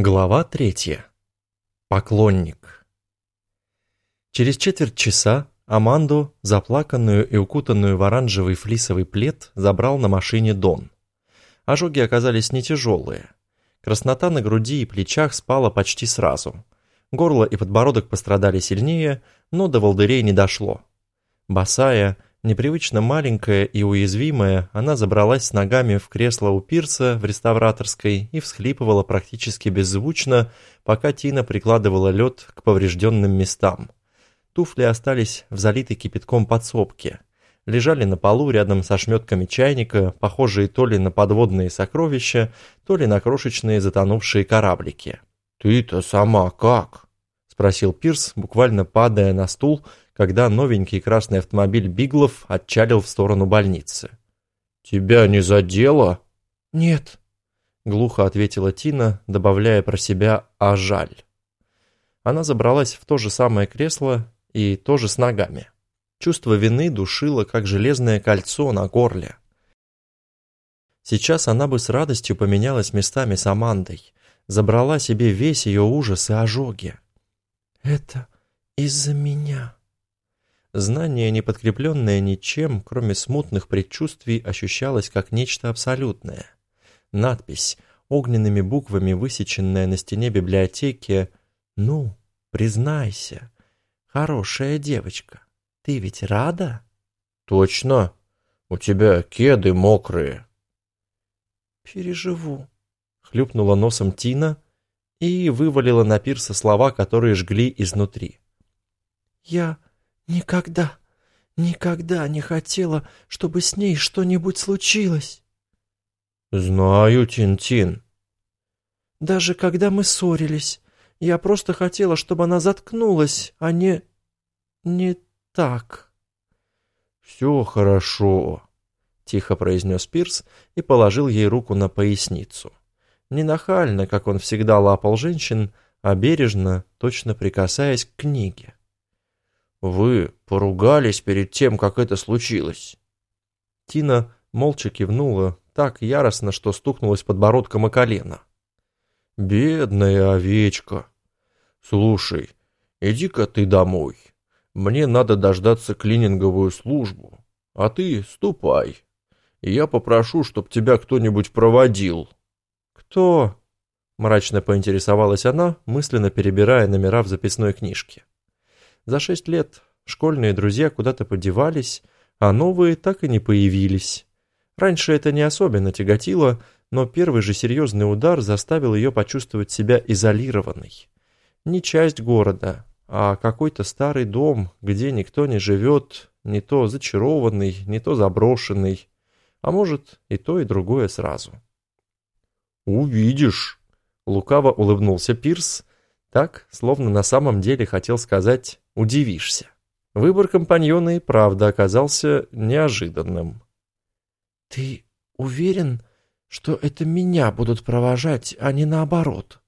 Глава третья. Поклонник. Через четверть часа Аманду, заплаканную и укутанную в оранжевый флисовый плед, забрал на машине Дон. Ожоги оказались не тяжелые. Краснота на груди и плечах спала почти сразу. Горло и подбородок пострадали сильнее, но до волдырей не дошло. Босая, Непривычно маленькая и уязвимая, она забралась с ногами в кресло у пирса в реставраторской и всхлипывала практически беззвучно, пока Тина прикладывала лед к поврежденным местам. Туфли остались в залитой кипятком подсобке. Лежали на полу рядом со шметками чайника, похожие то ли на подводные сокровища, то ли на крошечные затонувшие кораблики. «Ты-то сама как?» — спросил Пирс, буквально падая на стул, когда новенький красный автомобиль Биглов отчалил в сторону больницы. «Тебя не задело?» «Нет», — глухо ответила Тина, добавляя про себя «а жаль». Она забралась в то же самое кресло и тоже с ногами. Чувство вины душило, как железное кольцо на горле. Сейчас она бы с радостью поменялась местами с Амандой, забрала себе весь ее ужас и ожоги. «Это из-за меня», Знание, не подкрепленное ничем, кроме смутных предчувствий, ощущалось как нечто абсолютное. Надпись, огненными буквами высеченная на стене библиотеки «Ну, признайся, хорошая девочка, ты ведь рада?» «Точно, у тебя кеды мокрые». «Переживу», — хлюпнула носом Тина и вывалила на пирса слова, которые жгли изнутри. «Я Никогда, никогда не хотела, чтобы с ней что-нибудь случилось. Знаю, Тин-Тин. Даже когда мы ссорились, я просто хотела, чтобы она заткнулась, а не... не так. Все хорошо, тихо произнес Пирс и положил ей руку на поясницу. Не нахально, как он всегда лапал женщин, а бережно, точно прикасаясь к книге. Вы поругались перед тем, как это случилось?» Тина молча кивнула, так яростно, что стукнулась подбородком о колено. «Бедная овечка! Слушай, иди-ка ты домой. Мне надо дождаться клининговую службу, а ты ступай. Я попрошу, чтоб тебя кто-нибудь проводил». «Кто?» — мрачно поинтересовалась она, мысленно перебирая номера в записной книжке. За шесть лет школьные друзья куда-то подевались, а новые так и не появились. Раньше это не особенно тяготило, но первый же серьезный удар заставил ее почувствовать себя изолированной. Не часть города, а какой-то старый дом, где никто не живет, не то зачарованный, не то заброшенный, а может и то, и другое сразу. «Увидишь!» — лукаво улыбнулся Пирс, так, словно на самом деле хотел сказать «удивишься». Выбор компаньона и правда оказался неожиданным. «Ты уверен, что это меня будут провожать, а не наоборот?»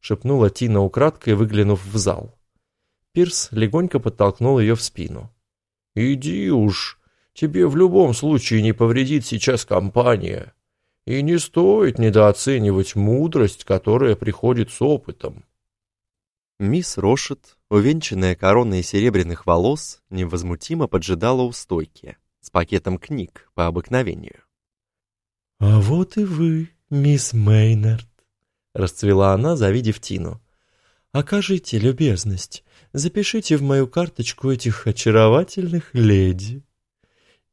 шепнула Тина украдкой, выглянув в зал. Пирс легонько подтолкнул ее в спину. «Иди уж, тебе в любом случае не повредит сейчас компания. И не стоит недооценивать мудрость, которая приходит с опытом. Мисс Рошет, увенчанная короной серебряных волос, невозмутимо поджидала у стойки, с пакетом книг по обыкновению. «А вот и вы, мисс Мейнард», — расцвела она, завидев Тину. «Окажите любезность, запишите в мою карточку этих очаровательных леди».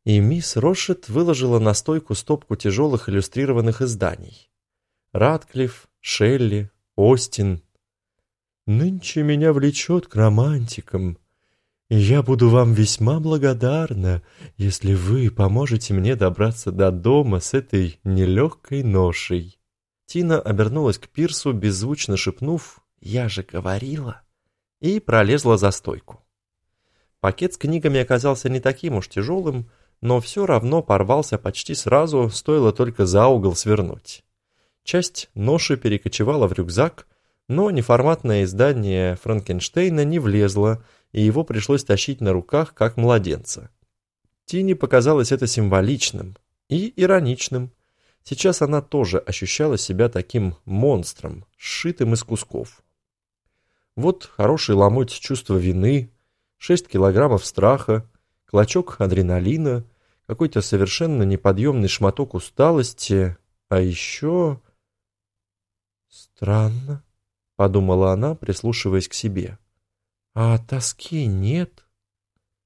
И мисс Рошет выложила на стойку стопку тяжелых иллюстрированных изданий. Ратклифф, Шелли, Остин, Нынче меня влечет к романтикам, и я буду вам весьма благодарна, если вы поможете мне добраться до дома с этой нелегкой ношей». Тина обернулась к пирсу, беззвучно шепнув «Я же говорила!» и пролезла за стойку. Пакет с книгами оказался не таким уж тяжелым, но все равно порвался почти сразу, стоило только за угол свернуть. Часть ноши перекочевала в рюкзак, но неформатное издание Франкенштейна не влезло, и его пришлось тащить на руках, как младенца. Тине показалось это символичным и ироничным. Сейчас она тоже ощущала себя таким монстром, сшитым из кусков. Вот хороший ломоть чувства вины, 6 килограммов страха, клочок адреналина, какой-то совершенно неподъемный шматок усталости, а еще... Странно, подумала она, прислушиваясь к себе. А тоски нет.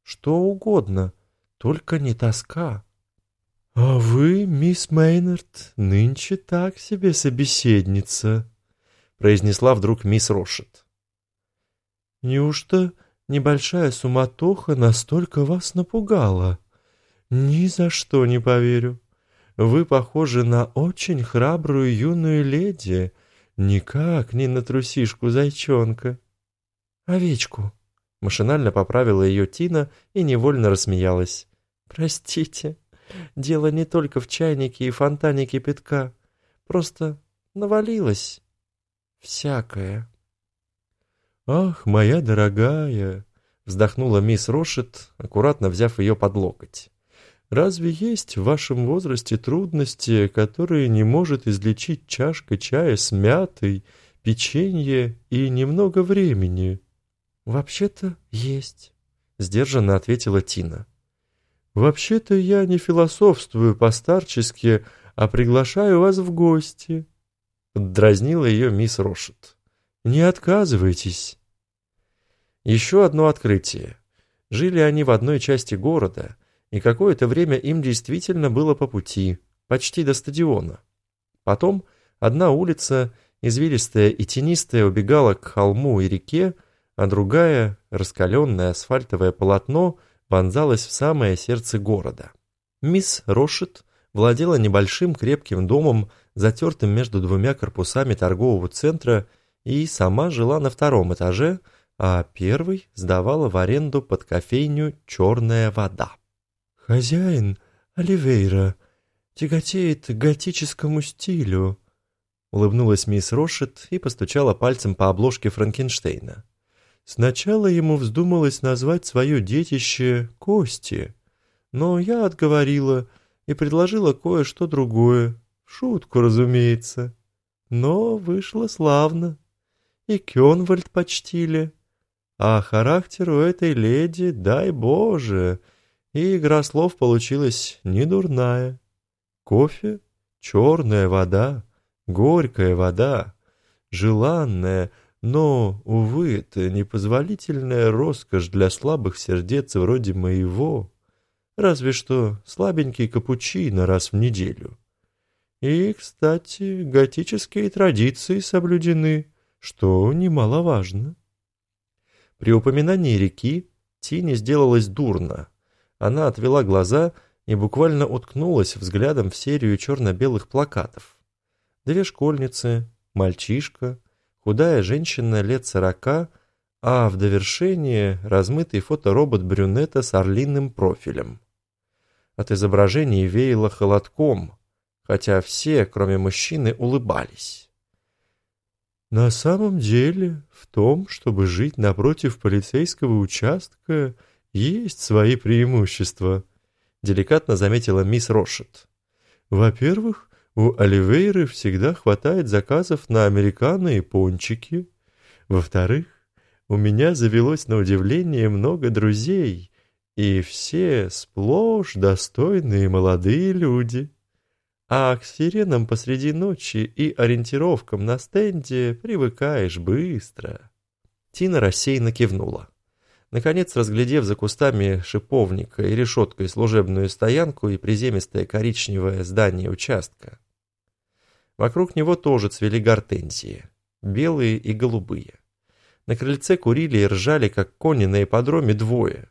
Что угодно, только не тоска. «А вы, мисс Мейнард, нынче так себе собеседница», произнесла вдруг мисс Рошет. «Неужто небольшая суматоха настолько вас напугала? Ни за что не поверю. Вы похожи на очень храбрую юную леди, никак не на трусишку зайчонка». «Овечку», — машинально поправила ее Тина и невольно рассмеялась. «Простите». Дело не только в чайнике и фонтане кипятка. Просто навалилось всякое. «Ах, моя дорогая!» — вздохнула мисс Рошет, аккуратно взяв ее под локоть. «Разве есть в вашем возрасте трудности, которые не может излечить чашка чая с мятой, печенье и немного времени?» «Вообще-то есть», — сдержанно ответила Тина. «Вообще-то я не философствую постарчески, а приглашаю вас в гости», — поддразнила ее мисс Рошет. «Не отказывайтесь». Еще одно открытие. Жили они в одной части города, и какое-то время им действительно было по пути, почти до стадиона. Потом одна улица, извилистая и тенистая, убегала к холму и реке, а другая, раскаленное асфальтовое полотно — вонзалась в самое сердце города. Мисс Рошет владела небольшим крепким домом, затертым между двумя корпусами торгового центра, и сама жила на втором этаже, а первый сдавала в аренду под кофейню «Черная вода». «Хозяин, Оливейра, тяготеет к готическому стилю», улыбнулась мисс Рошет и постучала пальцем по обложке Франкенштейна. Сначала ему вздумалось назвать свое детище Кости, но я отговорила и предложила кое-что другое, шутку, разумеется. Но вышло славно. И Кёнвальд почтили. А характер у этой леди, дай Боже, и игра слов получилась недурная. Кофе, черная вода, горькая вода, желанная, но, увы, это непозволительная роскошь для слабых сердец вроде моего, разве что слабенький капучино раз в неделю. И, кстати, готические традиции соблюдены, что немаловажно. При упоминании реки Тине сделалось дурно. Она отвела глаза и буквально уткнулась взглядом в серию черно-белых плакатов. Две школьницы, мальчишка — худая женщина лет сорока, а в довершение размытый фоторобот брюнета с орлиным профилем. От изображений веяло холодком, хотя все, кроме мужчины, улыбались. На самом деле, в том, чтобы жить напротив полицейского участка, есть свои преимущества, деликатно заметила мисс Рошет. Во-первых, у Оливейры всегда хватает заказов на американо и пончики. Во-вторых, у меня завелось на удивление много друзей, и все сплошь достойные молодые люди. А к сиренам посреди ночи и ориентировкам на стенде привыкаешь быстро. Тина рассеянно кивнула. Наконец, разглядев за кустами шиповника и решеткой служебную стоянку и приземистое коричневое здание участка, вокруг него тоже цвели гортензии, белые и голубые. На крыльце курили и ржали, как кони на ипподроме, двое.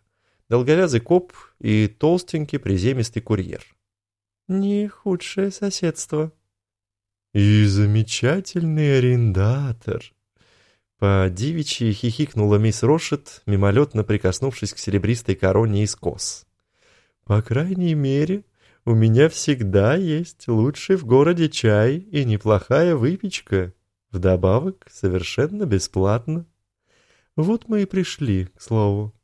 Долговязый коп и толстенький приземистый курьер. Не худшее соседство. И замечательный арендатор, по девичьи хихикнула мисс Рошет, мимолетно прикоснувшись к серебристой короне из кос. «По крайней мере, у меня всегда есть лучший в городе чай и неплохая выпечка. Вдобавок, совершенно бесплатно. Вот мы и пришли, к слову».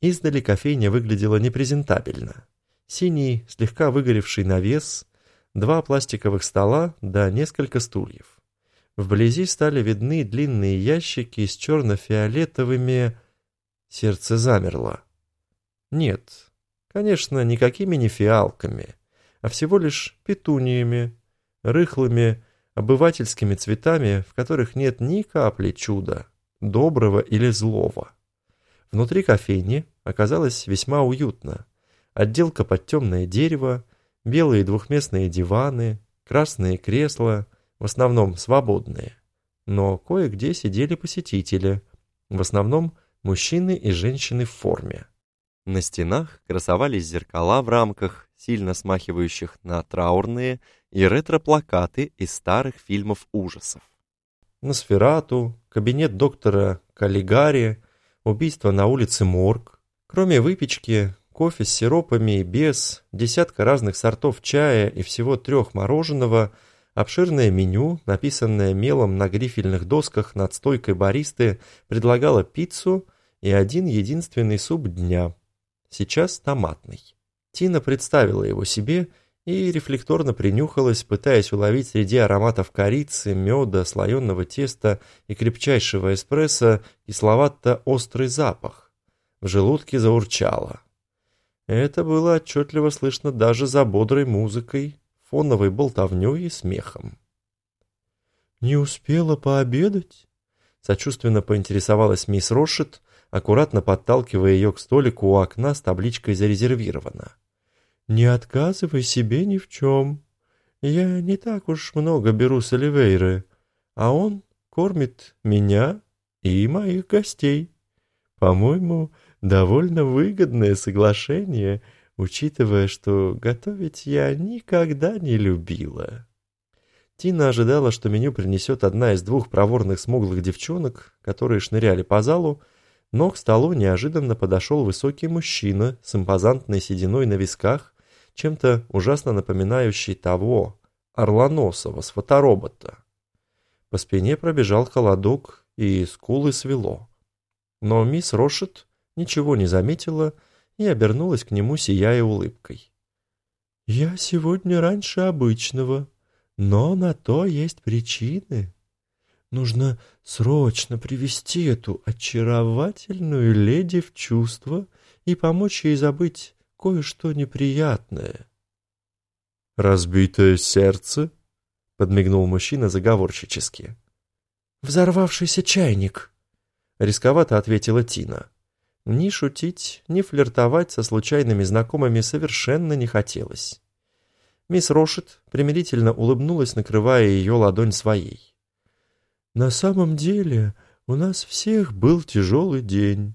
Издали кофейня выглядела непрезентабельно. Синий, слегка выгоревший навес, два пластиковых стола да несколько стульев. Вблизи стали видны длинные ящики с черно-фиолетовыми... Сердце замерло. Нет, конечно, никакими не фиалками, а всего лишь петуниями, рыхлыми, обывательскими цветами, в которых нет ни капли чуда, доброго или злого. Внутри кофейни оказалось весьма уютно. Отделка под темное дерево, белые двухместные диваны, красные кресла, в основном свободные. Но кое-где сидели посетители, в основном мужчины и женщины в форме. На стенах красовались зеркала в рамках, сильно смахивающих на траурные, и ретро-плакаты из старых фильмов ужасов. Носферату, кабинет доктора Каллигари, убийство на улице Морг. Кроме выпечки, кофе с сиропами и без, десятка разных сортов чая и всего трех мороженого, обширное меню, написанное мелом на грифельных досках над стойкой баристы, предлагало пиццу и один единственный суп дня. Сейчас томатный. Тина представила его себе и рефлекторно принюхалась, пытаясь уловить среди ароматов корицы, меда, слоеного теста и крепчайшего эспрессо кисловато-острый запах. В желудке заурчало. Это было отчетливо слышно даже за бодрой музыкой, фоновой болтовнёй и смехом. «Не успела пообедать?» Сочувственно поинтересовалась мисс Рошет, аккуратно подталкивая ее к столику у окна с табличкой «Зарезервировано». «Не отказывай себе ни в чем. Я не так уж много беру с Оливейры, а он кормит меня и моих гостей. По-моему, довольно выгодное соглашение, учитывая, что готовить я никогда не любила». Тина ожидала, что меню принесет одна из двух проворных смуглых девчонок, которые шныряли по залу, но к столу неожиданно подошел высокий мужчина с импозантной сединой на висках чем-то ужасно напоминающий того, Орлоносова с фоторобота. По спине пробежал холодок и скулы свело. Но мисс Рошет ничего не заметила и обернулась к нему, сияя улыбкой. «Я сегодня раньше обычного, но на то есть причины. Нужно срочно привести эту очаровательную леди в чувство и помочь ей забыть кое-что неприятное. «Разбитое сердце?» — подмигнул мужчина заговорщически. «Взорвавшийся чайник!» — рисковато ответила Тина. Ни шутить, ни флиртовать со случайными знакомыми совершенно не хотелось. Мисс Рошет примирительно улыбнулась, накрывая ее ладонь своей. «На самом деле у нас всех был тяжелый день.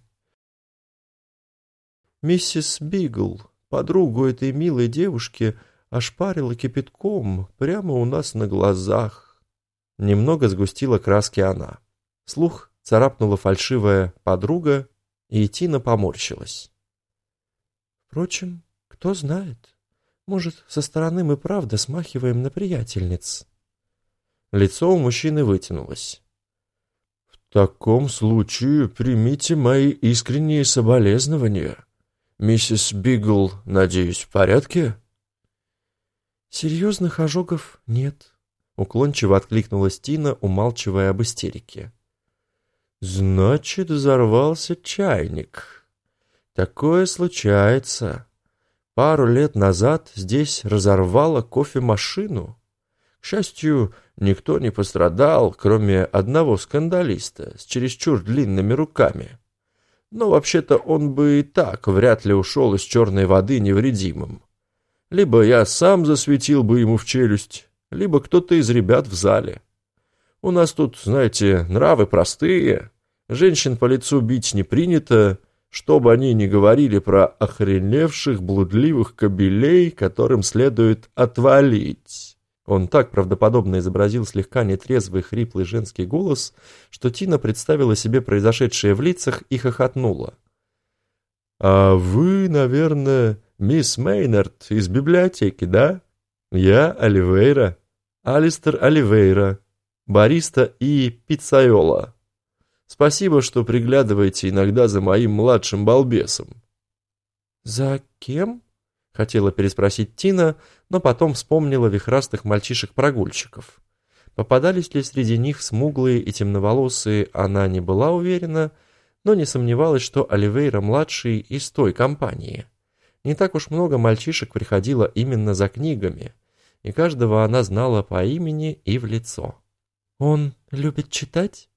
Миссис Бигл, подругу этой милой девушки, ошпарила кипятком прямо у нас на глазах. Немного сгустила краски она. Слух царапнула фальшивая подруга, и Тина поморщилась. Впрочем, кто знает, может, со стороны мы правда смахиваем на приятельниц. Лицо у мужчины вытянулось. «В таком случае примите мои искренние соболезнования», «Миссис Бигл, надеюсь, в порядке?» «Серьезных ожогов нет», — уклончиво откликнулась Тина, умалчивая об истерике. «Значит, взорвался чайник. Такое случается. Пару лет назад здесь разорвало кофемашину. К счастью, никто не пострадал, кроме одного скандалиста с чересчур длинными руками». Но вообще-то он бы и так вряд ли ушел из черной воды невредимым. Либо я сам засветил бы ему в челюсть, либо кто-то из ребят в зале. У нас тут, знаете, нравы простые. Женщин по лицу бить не принято, чтобы они не говорили про охреневших блудливых кобелей, которым следует отвалить. Он так правдоподобно изобразил слегка нетрезвый хриплый женский голос, что Тина представила себе произошедшее в лицах и хохотнула. «А вы, наверное, мисс Мейнард из библиотеки, да? Я Оливейра, Алистер Оливейра, бариста и пиццайола. Спасибо, что приглядываете иногда за моим младшим балбесом». «За кем?» — Хотела переспросить Тина, но потом вспомнила вихрастых мальчишек-прогульщиков. Попадались ли среди них смуглые и темноволосые, она не была уверена, но не сомневалась, что Оливейра-младший из той компании. Не так уж много мальчишек приходило именно за книгами, и каждого она знала по имени и в лицо. «Он любит читать?»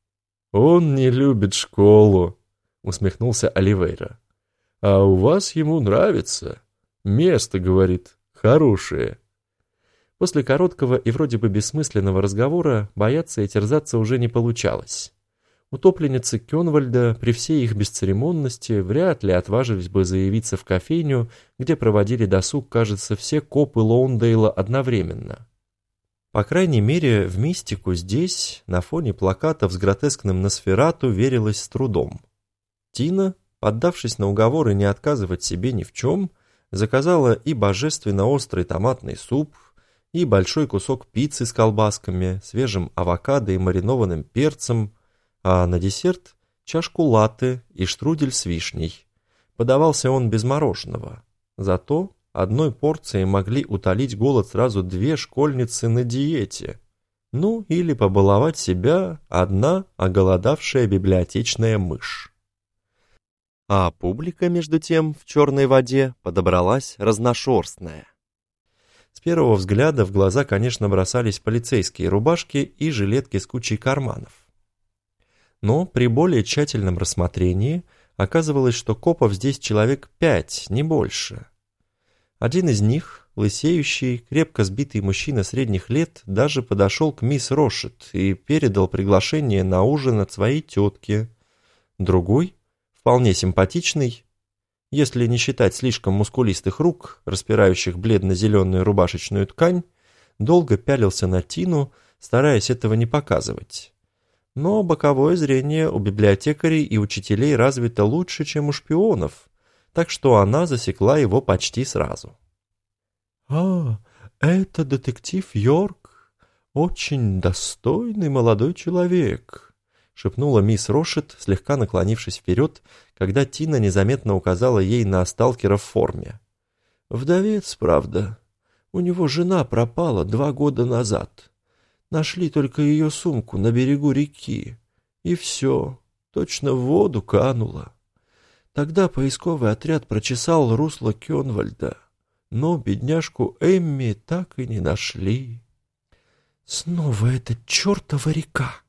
«Он не любит школу», — усмехнулся Оливейра. «А у вас ему нравится. Место, — говорит, — хорошее». После короткого и вроде бы бессмысленного разговора бояться и терзаться уже не получалось. Утопленницы Кёнвальда при всей их бесцеремонности вряд ли отважились бы заявиться в кофейню, где проводили досуг, кажется, все копы Лоундейла одновременно. По крайней мере, в мистику здесь, на фоне плакатов с гротескным Носферату, верилось с трудом. Тина, поддавшись на уговоры не отказывать себе ни в чем, заказала и божественно острый томатный суп, и большой кусок пиццы с колбасками, свежим авокадо и маринованным перцем, а на десерт чашку латте и штрудель с вишней. Подавался он без мороженого. Зато одной порцией могли утолить голод сразу две школьницы на диете. Ну, или побаловать себя одна оголодавшая библиотечная мышь. А публика, между тем, в черной воде подобралась разношерстная. С первого взгляда в глаза, конечно, бросались полицейские рубашки и жилетки с кучей карманов. Но при более тщательном рассмотрении оказывалось, что копов здесь человек пять, не больше. Один из них, лысеющий, крепко сбитый мужчина средних лет, даже подошел к мисс Рошет и передал приглашение на ужин от своей тетки. Другой, вполне симпатичный, если не считать слишком мускулистых рук, распирающих бледно-зеленую рубашечную ткань, долго пялился на Тину, стараясь этого не показывать. Но боковое зрение у библиотекарей и учителей развито лучше, чем у шпионов, так что она засекла его почти сразу. «А, это детектив Йорк, очень достойный молодой человек», шепнула мисс Рошет, слегка наклонившись вперед, когда Тина незаметно указала ей на сталкера в форме. «Вдовец, правда. У него жена пропала два года назад. Нашли только ее сумку на берегу реки. И все, точно в воду канула. Тогда поисковый отряд прочесал русло Кенвальда, но бедняжку Эмми так и не нашли». «Снова эта чертова река!»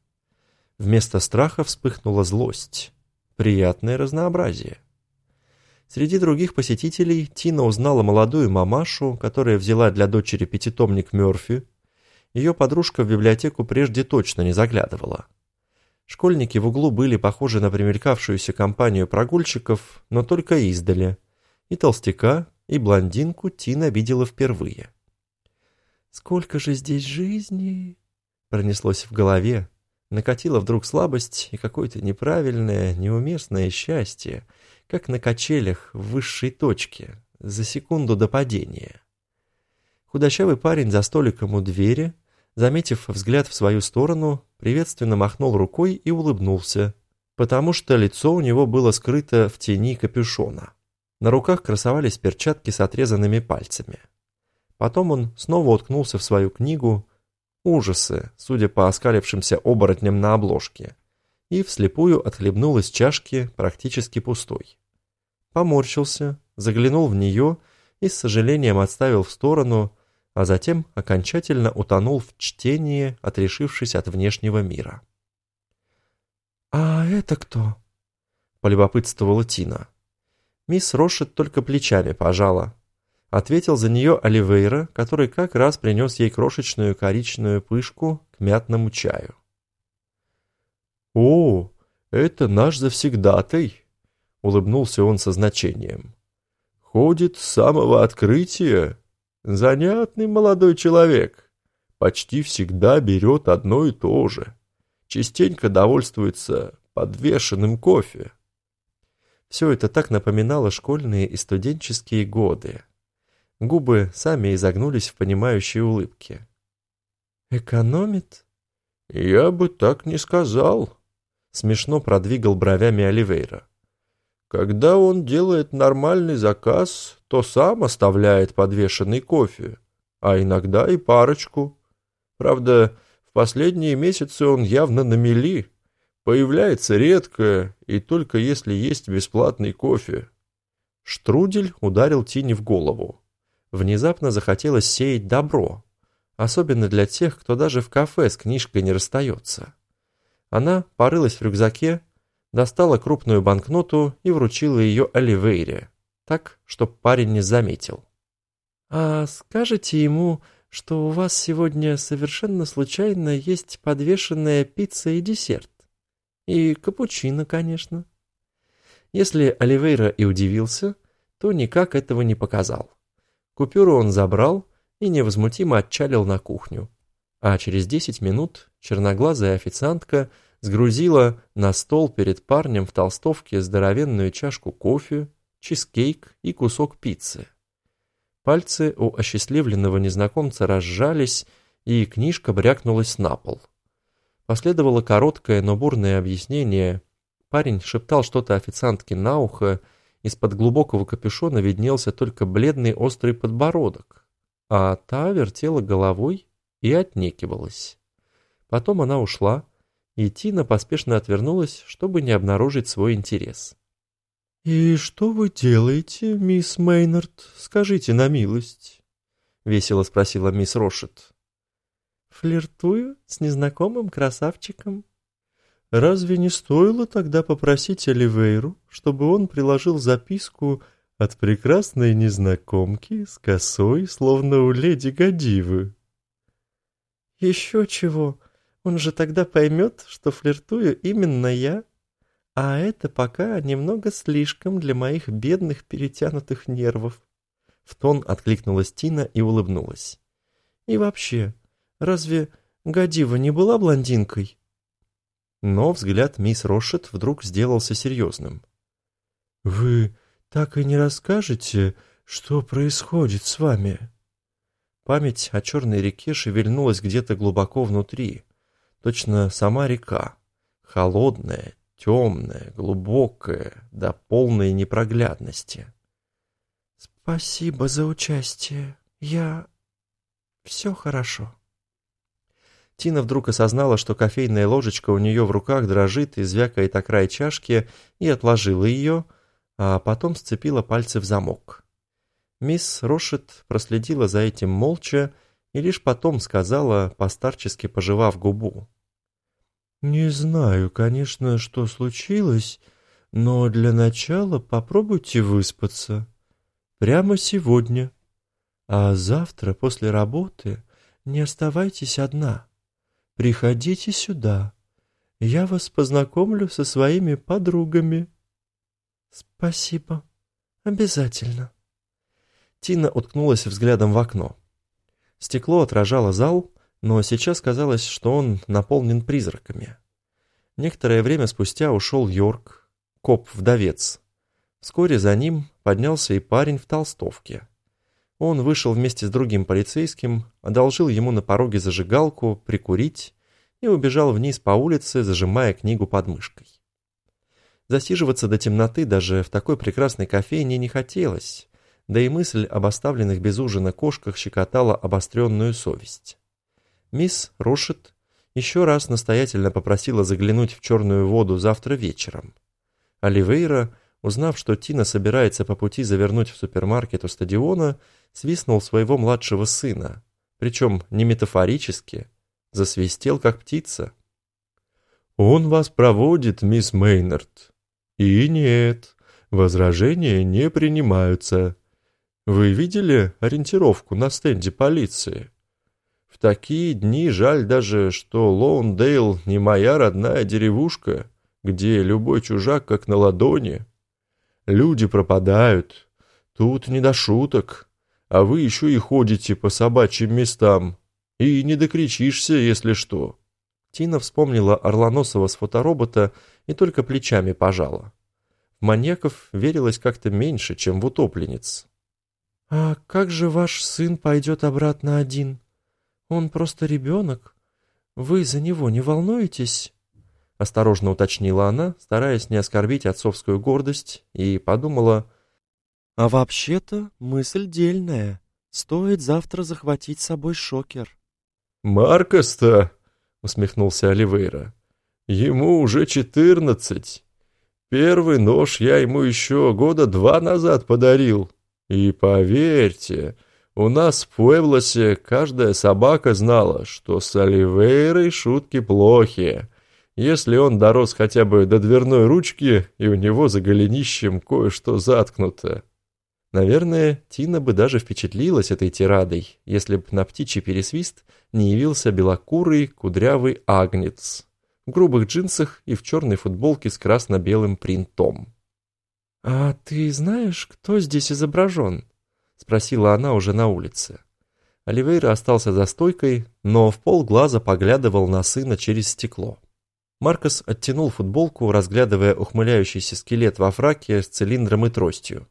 Вместо страха вспыхнула злость. Приятное разнообразие. Среди других посетителей Тина узнала молодую мамашу, которая взяла для дочери пятитомник Мёрфи. Ее подружка в библиотеку прежде точно не заглядывала. Школьники в углу были похожи на примелькавшуюся компанию прогульщиков, но только издали. И толстяка, и блондинку Тина видела впервые. «Сколько же здесь жизни!» пронеслось в голове, накатила вдруг слабость и какое-то неправильное, неуместное счастье, как на качелях в высшей точке, за секунду до падения. Худощавый парень за столиком у двери, заметив взгляд в свою сторону, приветственно махнул рукой и улыбнулся, потому что лицо у него было скрыто в тени капюшона. На руках красовались перчатки с отрезанными пальцами. Потом он снова уткнулся в свою книгу, ужасы, судя по оскалившимся оборотням на обложке, и вслепую отхлебнул из чашки практически пустой. Поморщился, заглянул в нее и с сожалением отставил в сторону, а затем окончательно утонул в чтении, отрешившись от внешнего мира. «А это кто?» — полюбопытствовала Тина. Мисс Рошет только плечами пожала, Ответил за нее Оливейра, который как раз принес ей крошечную коричную пышку к мятному чаю. «О, это наш завсегдатай!» — улыбнулся он со значением. «Ходит с самого открытия. Занятный молодой человек. Почти всегда берет одно и то же. Частенько довольствуется подвешенным кофе». Все это так напоминало школьные и студенческие годы. Губы сами изогнулись в понимающей улыбке. «Экономит?» «Я бы так не сказал», — смешно продвигал бровями Оливейра. Когда он делает нормальный заказ, то сам оставляет подвешенный кофе, а иногда и парочку. Правда, в последние месяцы он явно на мели. Появляется редко и только если есть бесплатный кофе. Штрудель ударил Тине в голову. Внезапно захотелось сеять добро, особенно для тех, кто даже в кафе с книжкой не расстается. Она порылась в рюкзаке, достала крупную банкноту и вручила ее Оливейре, так, чтоб парень не заметил. «А скажете ему, что у вас сегодня совершенно случайно есть подвешенная пицца и десерт? И капучино, конечно». Если Оливейра и удивился, то никак этого не показал. Купюру он забрал и невозмутимо отчалил на кухню. А через десять минут черноглазая официантка сгрузила на стол перед парнем в толстовке здоровенную чашку кофе, чизкейк и кусок пиццы. Пальцы у осчастливленного незнакомца разжались, и книжка брякнулась на пол. Последовало короткое, но бурное объяснение. Парень шептал что-то официантке на ухо, из-под глубокого капюшона виднелся только бледный острый подбородок, а та вертела головой и отнекивалась. Потом она ушла, и Тина поспешно отвернулась, чтобы не обнаружить свой интерес. «И что вы делаете, мисс Мейнард? Скажите на милость», — весело спросила мисс Рошет. «Флиртую с незнакомым красавчиком». «Разве не стоило тогда попросить Оливейру, чтобы он приложил записку от прекрасной незнакомки с косой, словно у леди Гадивы?» «Еще чего, он же тогда поймет, что флиртую именно я», а это пока немного слишком для моих бедных перетянутых нервов. В тон откликнулась Тина и улыбнулась. И вообще, разве Гадива не была блондинкой? Но взгляд мисс Рошет вдруг сделался серьезным. «Вы так и не расскажете, что происходит с вами?» Память о черной реке шевельнулась где-то глубоко внутри. Точно сама река. Холодная, темное, глубокое, до полной непроглядности. «Спасибо за участие. Я... все хорошо». Тина вдруг осознала, что кофейная ложечка у нее в руках дрожит и звякает о край чашки, и отложила ее, а потом сцепила пальцы в замок. Мисс Рошет проследила за этим молча и лишь потом сказала, постарчески пожевав губу. «Не знаю, конечно, что случилось, но для начала попробуйте выспаться. Прямо сегодня. А завтра после работы не оставайтесь одна. Приходите сюда. Я вас познакомлю со своими подругами». «Спасибо. Обязательно». Тина уткнулась взглядом в окно. Стекло отражало зал, но сейчас казалось, что он наполнен призраками. Некоторое время спустя ушел Йорк, коп-вдовец. Вскоре за ним поднялся и парень в толстовке. Он вышел вместе с другим полицейским, одолжил ему на пороге зажигалку, прикурить и убежал вниз по улице, зажимая книгу под мышкой. Засиживаться до темноты даже в такой прекрасной кофейне не хотелось, да и мысль об оставленных без ужина кошках щекотала обостренную совесть. Мисс Рошет еще раз настоятельно попросила заглянуть в черную воду завтра вечером. Оливейра, узнав, что Тина собирается по пути завернуть в супермаркет у стадиона, свистнул своего младшего сына, причем не метафорически, засвистел как птица. «Он вас проводит, мисс Мейнард». «И нет, возражения не принимаются. Вы видели ориентировку на стенде полиции?» В такие дни жаль даже, что Лоундейл не моя родная деревушка, где любой чужак как на ладони. Люди пропадают. Тут не до шуток. А вы еще и ходите по собачьим местам. И не докричишься, если что. Тина вспомнила Орлоносова с фоторобота и только плечами пожала. В маньяков верилось как-то меньше, чем в утопленниц. «А как же ваш сын пойдет обратно один?» Он просто ребенок. Вы за него не волнуетесь?» Осторожно уточнила она, стараясь не оскорбить отцовскую гордость, и подумала... «А вообще-то мысль дельная. Стоит завтра захватить с собой шокер». «Маркос-то!» — усмехнулся Оливейра. «Ему уже четырнадцать. Первый нож я ему еще года два назад подарил. И поверьте, у нас в Пуэблосе каждая собака знала, что с Оливейрой шутки плохие» если он дорос хотя бы до дверной ручки, и у него за голенищем кое-что заткнуто. Наверное, Тина бы даже впечатлилась этой тирадой, если бы на птичий пересвист не явился белокурый кудрявый агнец в грубых джинсах и в черной футболке с красно-белым принтом. «А ты знаешь, кто здесь изображен?» — спросила она уже на улице. Оливейра остался за стойкой, но в полглаза поглядывал на сына через стекло. Маркос оттянул футболку, разглядывая ухмыляющийся скелет во фраке с цилиндром и тростью.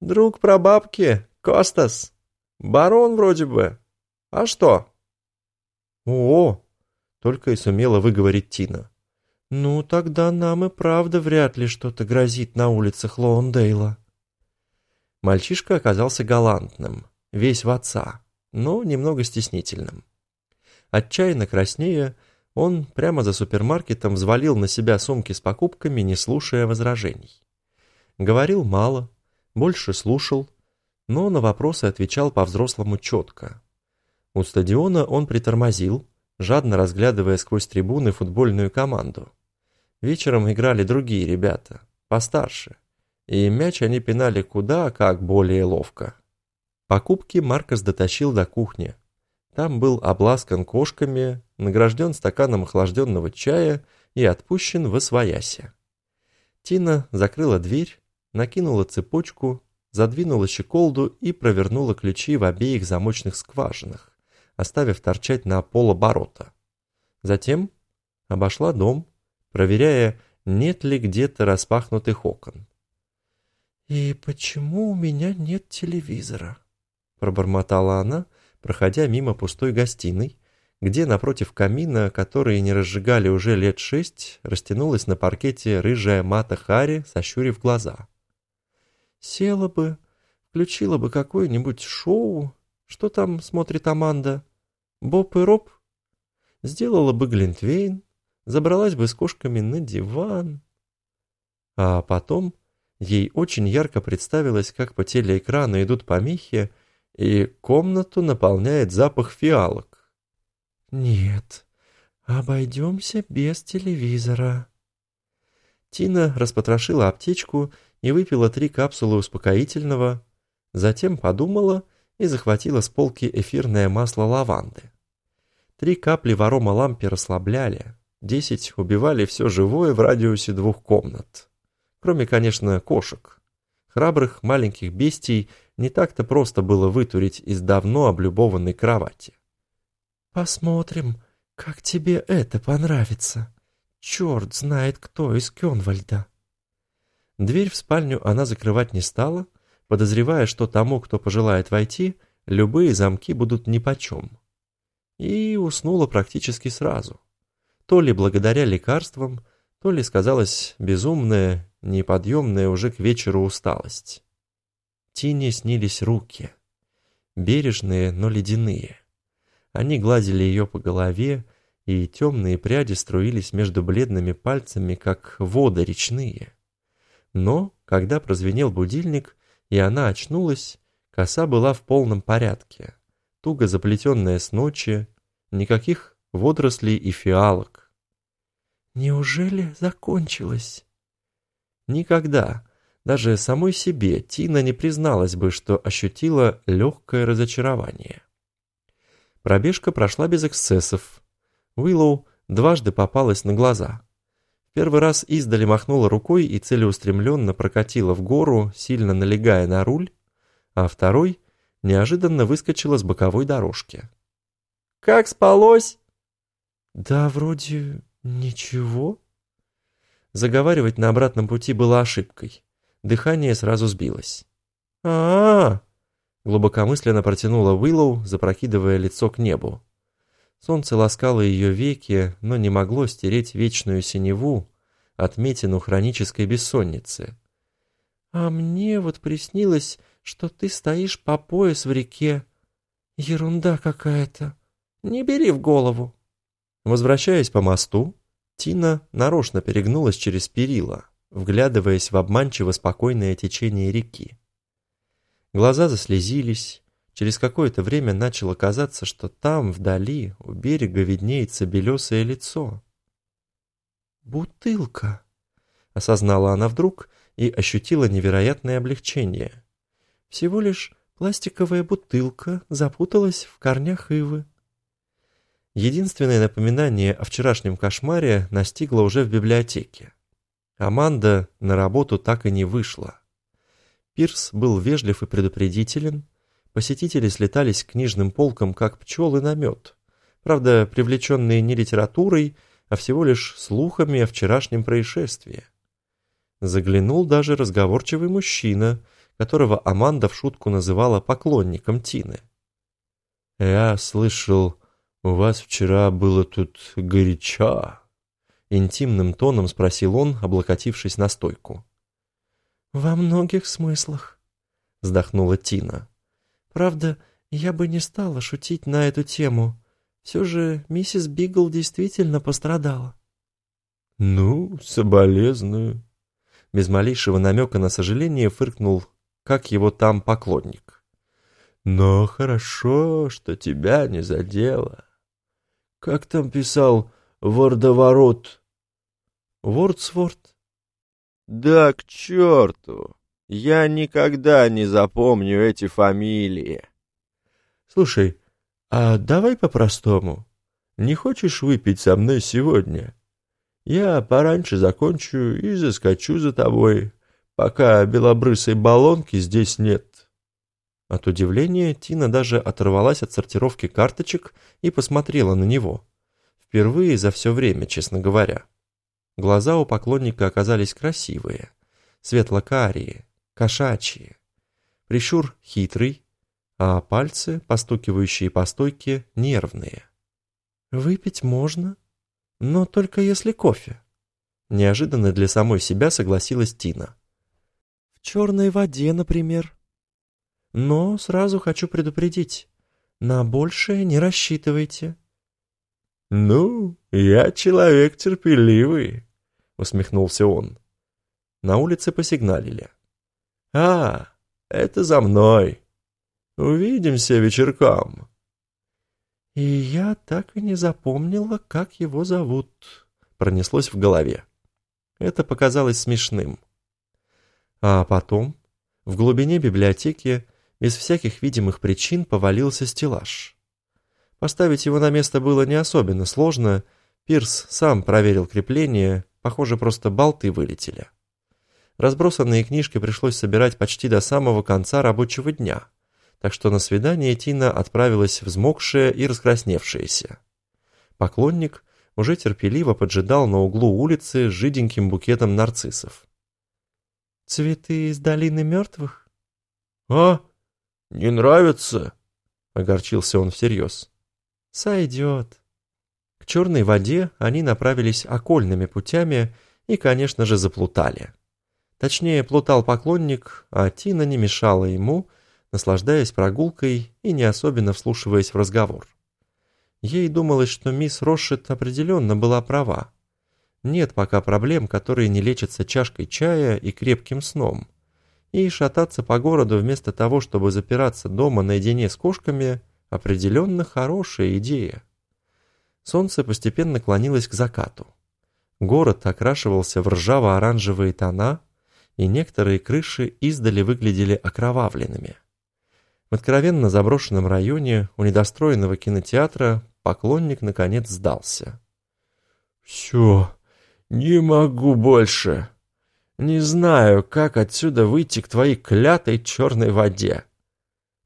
«Друг прабабки, Костас. Барон вроде бы. А что?» «О!» — только и сумела выговорить Тина. «Ну, тогда нам и правда вряд ли что-то грозит на улицах Лоундейла». Мальчишка оказался галантным, весь в отца, но немного стеснительным. Отчаянно краснея, он прямо за супермаркетом взвалил на себя сумки с покупками, не слушая возражений. Говорил мало, больше слушал, но на вопросы отвечал по-взрослому четко. У стадиона он притормозил, жадно разглядывая сквозь трибуны футбольную команду. Вечером играли другие ребята, постарше, и мяч они пинали куда как более ловко. Покупки Маркос дотащил до кухни, там был обласкан кошками, награжден стаканом охлажденного чая и отпущен в освоясе. Тина закрыла дверь, накинула цепочку, задвинула щеколду и провернула ключи в обеих замочных скважинах, оставив торчать на полоборота. Затем обошла дом, проверяя, нет ли где-то распахнутых окон. «И почему у меня нет телевизора?» пробормотала она, проходя мимо пустой гостиной, где напротив камина, который не разжигали уже лет шесть, растянулась на паркете рыжая мата Хари, сощурив глаза. «Села бы, включила бы какое-нибудь шоу. Что там смотрит Аманда? Боб и Роб? Сделала бы Глинтвейн, забралась бы с кошками на диван». А потом ей очень ярко представилось, как по телеэкрану идут помехи, и комнату наполняет запах фиалок. «Нет, обойдемся без телевизора». Тина распотрошила аптечку и выпила три капсулы успокоительного, затем подумала и захватила с полки эфирное масло лаванды. Три капли в аромалампе расслабляли, десять убивали все живое в радиусе двух комнат. Кроме, конечно, кошек. Храбрых маленьких бестий не так-то просто было вытурить из давно облюбованной кровати. «Посмотрим, как тебе это понравится. Черт знает кто из Кёнвальда». Дверь в спальню она закрывать не стала, подозревая, что тому, кто пожелает войти, любые замки будут нипочем. И уснула практически сразу. То ли благодаря лекарствам, то ли сказалась безумная, неподъемная уже к вечеру усталость. Тине снились руки. Бережные, но ледяные. Они гладили ее по голове, и темные пряди струились между бледными пальцами, как воды речные. Но, когда прозвенел будильник, и она очнулась, коса была в полном порядке, туго заплетенная с ночи, никаких водорослей и фиалок. «Неужели закончилось?» Никогда, даже самой себе Тина не призналась бы, что ощутила легкое разочарование. Пробежка прошла без эксцессов. Уиллоу дважды попалась на глаза. Первый раз издали махнула рукой и целеустремленно прокатила в гору, сильно налегая на руль, а второй неожиданно выскочила с боковой дорожки. «Как спалось?» «Да вроде ничего». Заговаривать на обратном пути было ошибкой. Дыхание сразу сбилось. а а, -а Глубокомысленно протянула Уиллоу, запрокидывая лицо к небу. Солнце ласкало ее веки, но не могло стереть вечную синеву, отметину хронической бессонницы. «А мне вот приснилось, что ты стоишь по пояс в реке. Ерунда какая-то. Не бери в голову». Возвращаясь по мосту, Тина нарочно перегнулась через перила, вглядываясь в обманчиво спокойное течение реки. Глаза заслезились, через какое-то время начало казаться, что там, вдали, у берега виднеется белесое лицо. «Бутылка!» — осознала она вдруг и ощутила невероятное облегчение. Всего лишь пластиковая бутылка запуталась в корнях ивы. Единственное напоминание о вчерашнем кошмаре настигло уже в библиотеке. Аманда на работу так и не вышла. Пирс был вежлив и предупредителен, посетители слетались к книжным полкам, как пчелы на мед, правда, привлеченные не литературой, а всего лишь слухами о вчерашнем происшествии. Заглянул даже разговорчивый мужчина, которого Аманда в шутку называла поклонником Тины. «Я слышал, у вас вчера было тут горячо?» Интимным тоном спросил он, облокотившись на стойку. «Во многих смыслах», — вздохнула Тина. «Правда, я бы не стала шутить на эту тему. Все же миссис Бигл действительно пострадала». «Ну, соболезную». Без малейшего намека на сожаление фыркнул, как его там поклонник. «Но хорошо, что тебя не задело. Как там писал Вордоворот?» «Вордсворд?» «Да к черту! Я никогда не запомню эти фамилии!» «Слушай, а давай по-простому. Не хочешь выпить со мной сегодня? Я пораньше закончу и заскочу за тобой, пока белобрысой баллонки здесь нет». От удивления Тина даже оторвалась от сортировки карточек и посмотрела на него. Впервые за все время, честно говоря. Глаза у поклонника оказались красивые, светло-карие, кошачьи. Прищур хитрый, а пальцы, постукивающие по стойке, нервные. «Выпить можно, но только если кофе», — неожиданно для самой себя согласилась Тина. «В черной воде, например. Но сразу хочу предупредить, на большее не рассчитывайте». «Ну, я человек терпеливый», — усмехнулся он. На улице посигналили. «А, это за мной. Увидимся вечерком». «И я так и не запомнила, как его зовут», — пронеслось в голове. Это показалось смешным. А потом, в глубине библиотеки, без всяких видимых причин повалился стеллаж. Поставить его на место было не особенно сложно. Пирс сам проверил крепление, похоже, просто болты вылетели. Разбросанные книжки пришлось собирать почти до самого конца рабочего дня, так что на свидание Тина отправилась взмокшая и раскрасневшаяся. Поклонник уже терпеливо поджидал на углу улицы с жиденьким букетом нарциссов. «Цветы из долины мертвых?» «А? Не нравится?» — огорчился он всерьез. Сойдет. К черной воде они направились окольными путями и, конечно же, заплутали. Точнее, плутал поклонник, а Тина не мешала ему, наслаждаясь прогулкой и не особенно вслушиваясь в разговор. Ей думалось, что мисс Рошет определенно была права. Нет пока проблем, которые не лечатся чашкой чая и крепким сном. И шататься по городу вместо того, чтобы запираться дома наедине с кошками, Определенно хорошая идея. Солнце постепенно клонилось к закату. Город окрашивался в ржаво-оранжевые тона, и некоторые крыши издали выглядели окровавленными. В откровенно заброшенном районе у недостроенного кинотеатра поклонник наконец сдался. «Все, не могу больше. Не знаю, как отсюда выйти к твоей клятой черной воде».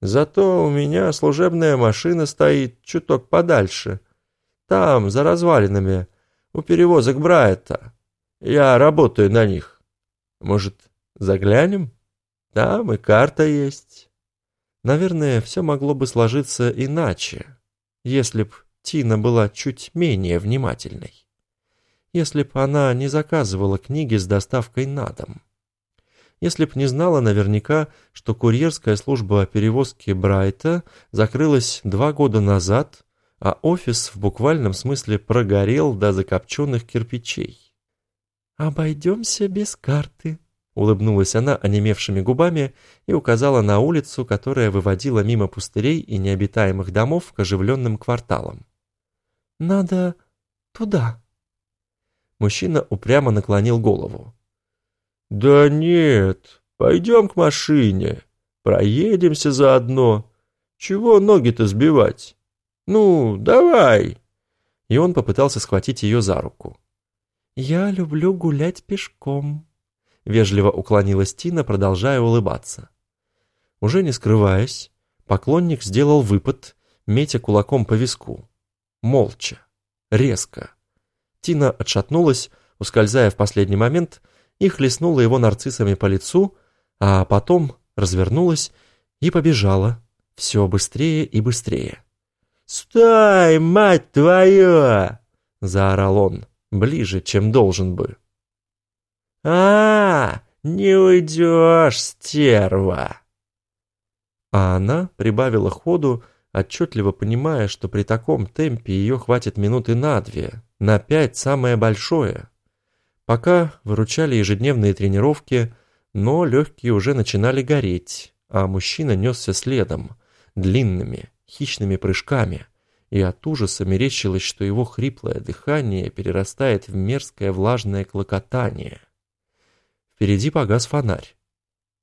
Зато у меня служебная машина стоит чуток подальше. Там, за развалинами, у перевозок Брайта. Я работаю на них. Может, заглянем? Там и карта есть. Наверное, все могло бы сложиться иначе, если б Тина была чуть менее внимательной. Если б она не заказывала книги с доставкой на дом. Если б не знала наверняка, что курьерская служба перевозки Брайта закрылась два года назад, а офис в буквальном смысле прогорел до закопченных кирпичей. «Обойдемся без карты», — улыбнулась она онемевшими губами и указала на улицу, которая выводила мимо пустырей и необитаемых домов к оживленным кварталам. «Надо туда». Мужчина упрямо наклонил голову. «Да нет, пойдем к машине, проедемся заодно. Чего ноги-то сбивать? Ну, давай!» И он попытался схватить ее за руку. «Я люблю гулять пешком», — вежливо уклонилась Тина, продолжая улыбаться. Уже не скрываясь, поклонник сделал выпад, метя кулаком по виску. Молча, резко. Тина отшатнулась, ускользая в последний момент, и хлестнула его нарциссами по лицу, а потом развернулась и побежала, все быстрее и быстрее. «Стой, мать твою!» — заорал он, ближе, чем должен бы а, не уйдешь, стерва!» А она прибавила ходу, отчетливо понимая, что при таком темпе ее хватит минуты на две, на пять самое большое. Пока выручали ежедневные тренировки, но легкие уже начинали гореть, а мужчина несся следом, длинными, хищными прыжками, и от ужаса мерещилось, что его хриплое дыхание перерастает в мерзкое влажное клокотание. Впереди погас фонарь.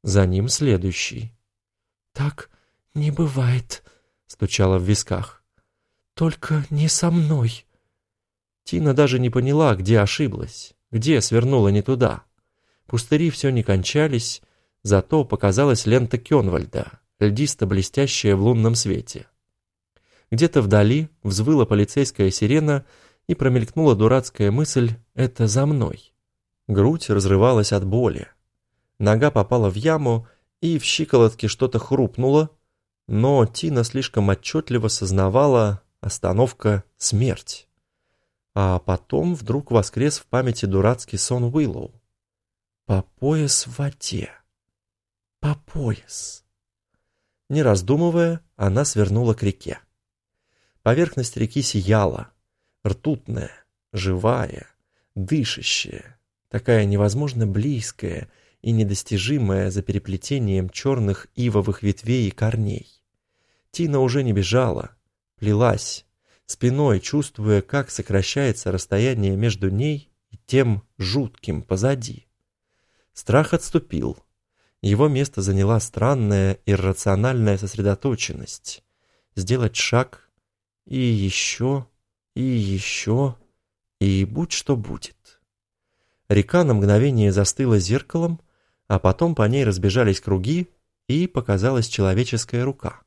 За ним следующий. «Так не бывает», — стучало в висках. «Только не со мной». Тина даже не поняла, где ошиблась, где свернула не туда. Пустыри все не кончались, зато показалась лента Кенвальда, льдисто-блестящая в лунном свете. Где-то вдали взвыла полицейская сирена и промелькнула дурацкая мысль «это за мной». Грудь разрывалась от боли. Нога попала в яму, и в щиколотке что-то хрупнуло, но Тина слишком отчетливо сознавала остановка «смерть». А потом вдруг воскрес в памяти дурацкий сон Уиллоу. По пояс в воде. По пояс. Не раздумывая, она свернула к реке. Поверхность реки сияла, ртутная, живая, дышащая такая невозможно близкая и недостижимая за переплетением черных ивовых ветвей и корней. Тина уже не бежала, плелась, спиной чувствуя, как сокращается расстояние между ней и тем жутким позади. Страх отступил. Его место заняла странная иррациональная сосредоточенность. Сделать шаг и еще, и еще, и будь что будет. Река на мгновение застыла зеркалом, а потом по ней разбежались круги, и показалась человеческая рука.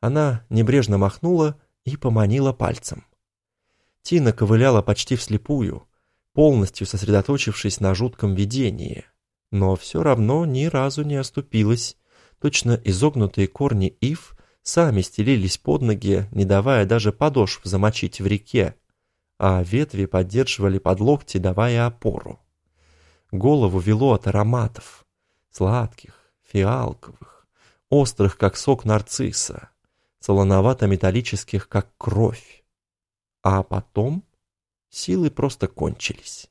Она небрежно махнула и поманила пальцем. Тина ковыляла почти вслепую, полностью сосредоточившись на жутком видении, но все равно ни разу не оступилась, точно изогнутые корни ив сами стелились под ноги, не давая даже подошв замочить в реке, а ветви поддерживали под локти, давая опору. Голову вело от ароматов, сладких, фиалковых, острых, как сок нарцисса, солоновато-металлических, как кровь. А потом силы просто кончились.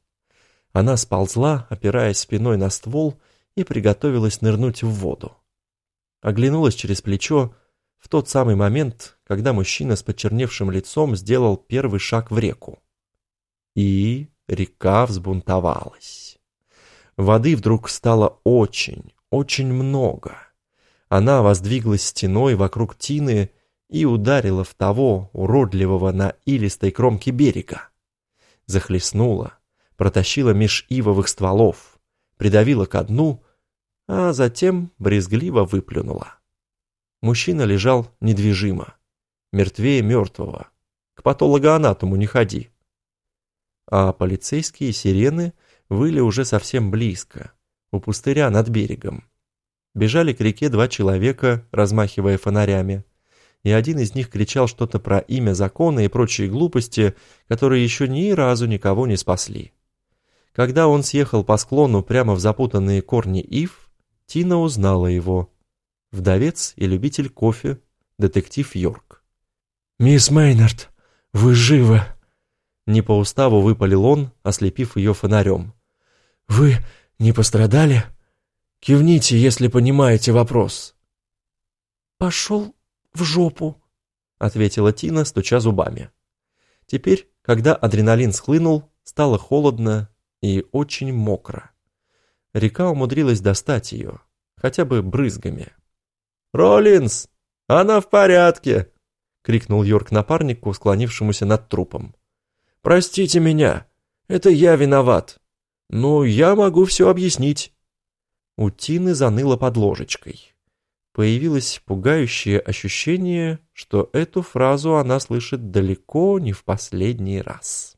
Она сползла, опираясь спиной на ствол, и приготовилась нырнуть в воду. Оглянулась через плечо в тот самый момент, когда мужчина с почерневшим лицом сделал первый шаг в реку. И река взбунтовалась. Воды вдруг стало очень, очень много. Она воздвиглась стеной вокруг Тины и ударила в того уродливого на илистой кромке берега. Захлестнула, протащила меж ивовых стволов, придавила ко дну, а затем брезгливо выплюнула. Мужчина лежал недвижимо, мертвее мертвого. К патологоанатому не ходи. А полицейские сирены — выли уже совсем близко, у пустыря над берегом. Бежали к реке два человека, размахивая фонарями, и один из них кричал что-то про имя закона и прочие глупости, которые еще ни разу никого не спасли. Когда он съехал по склону прямо в запутанные корни ив, Тина узнала его. Вдовец и любитель кофе, детектив Йорк. «Мисс Мейнард, вы живы!» Не по уставу выпалил он, ослепив ее фонарем. «Вы не пострадали? Кивните, если понимаете вопрос». «Пошел в жопу», — ответила Тина, стуча зубами. Теперь, когда адреналин схлынул, стало холодно и очень мокро. Река умудрилась достать ее, хотя бы брызгами. «Роллинс, она в порядке!» — крикнул Йорк напарнику, склонившемуся над трупом. «Простите меня, это я виноват. Но я могу все объяснить». У Тины заныло под ложечкой. Появилось пугающее ощущение, что эту фразу она слышит далеко не в последний раз.